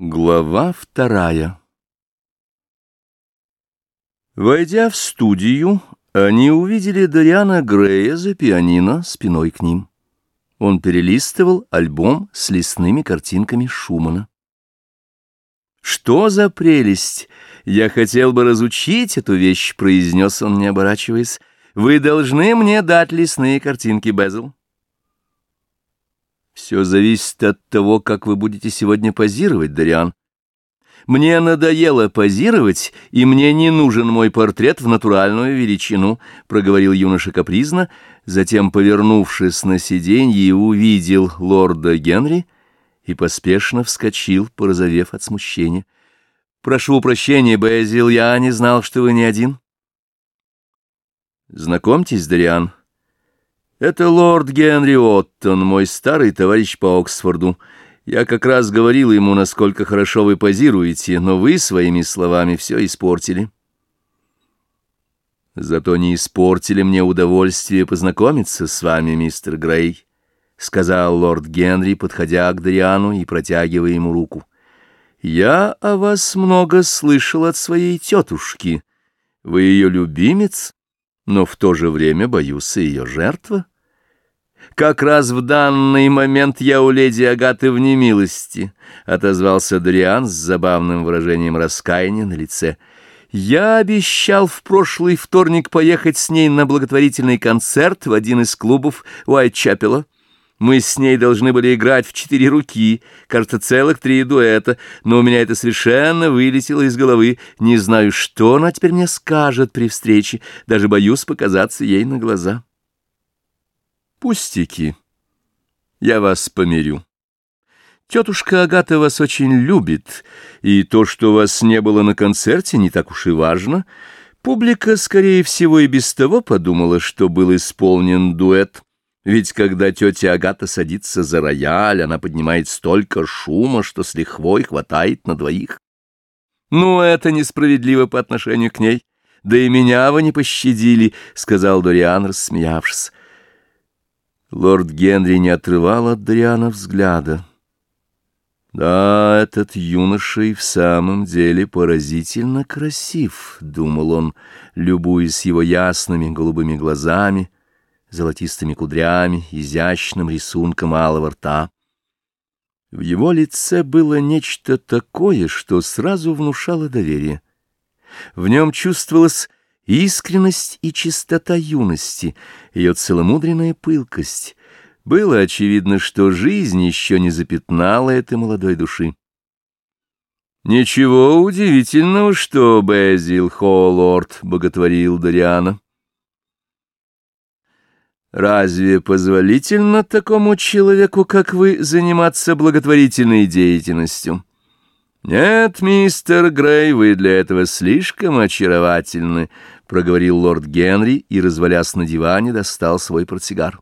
Глава вторая Войдя в студию, они увидели Дориана Грея за пианино спиной к ним. Он перелистывал альбом с лесными картинками Шумана. «Что за прелесть! Я хотел бы разучить эту вещь», — произнес он, не оборачиваясь. «Вы должны мне дать лесные картинки, Безл». Все зависит от того, как вы будете сегодня позировать, Дариан. Мне надоело позировать, и мне не нужен мой портрет в натуральную величину, — проговорил юноша капризно, затем, повернувшись на сиденье, увидел лорда Генри и поспешно вскочил, порозовев от смущения. — Прошу прощения, Безил, я не знал, что вы не один. — Знакомьтесь, Дариан, — это лорд Генри Оттон, мой старый товарищ по Оксфорду. Я как раз говорил ему, насколько хорошо вы позируете, но вы своими словами все испортили. Зато не испортили мне удовольствие познакомиться с вами, мистер Грей, — сказал лорд Генри, подходя к Дариану и протягивая ему руку. Я о вас много слышал от своей тетушки. Вы ее любимец, но в то же время боюсь ее жертва. «Как раз в данный момент я у леди Агаты в немилости», — отозвался Дриан с забавным выражением раскаяния на лице. «Я обещал в прошлый вторник поехать с ней на благотворительный концерт в один из клубов Уайтчапела. Мы с ней должны были играть в четыре руки, кажется, целых три дуэта, но у меня это совершенно вылетело из головы. Не знаю, что она теперь мне скажет при встрече, даже боюсь показаться ей на глаза». Пустяки. Я вас помирю. Тетушка Агата вас очень любит, и то, что вас не было на концерте, не так уж и важно. Публика, скорее всего, и без того подумала, что был исполнен дуэт. Ведь когда тетя Агата садится за рояль, она поднимает столько шума, что с лихвой хватает на двоих. Ну, это несправедливо по отношению к ней. Да и меня вы не пощадили, — сказал Дориан, рассмеявшись. Лорд Генри не отрывал от Дриана взгляда. «Да, этот юноша и в самом деле поразительно красив», — думал он, любуясь его ясными голубыми глазами, золотистыми кудрями, изящным рисунком алого рта. В его лице было нечто такое, что сразу внушало доверие. В нем чувствовалось искренность и чистота юности, ее целомудренная пылкость. Было очевидно, что жизнь еще не запятнала этой молодой души. Ничего удивительного, что Безил Холлорд боготворил Дориана. Разве позволительно такому человеку, как вы, заниматься благотворительной деятельностью? «Нет, мистер Грей, вы для этого слишком очаровательны», — проговорил лорд Генри и, развалясь на диване, достал свой портсигар.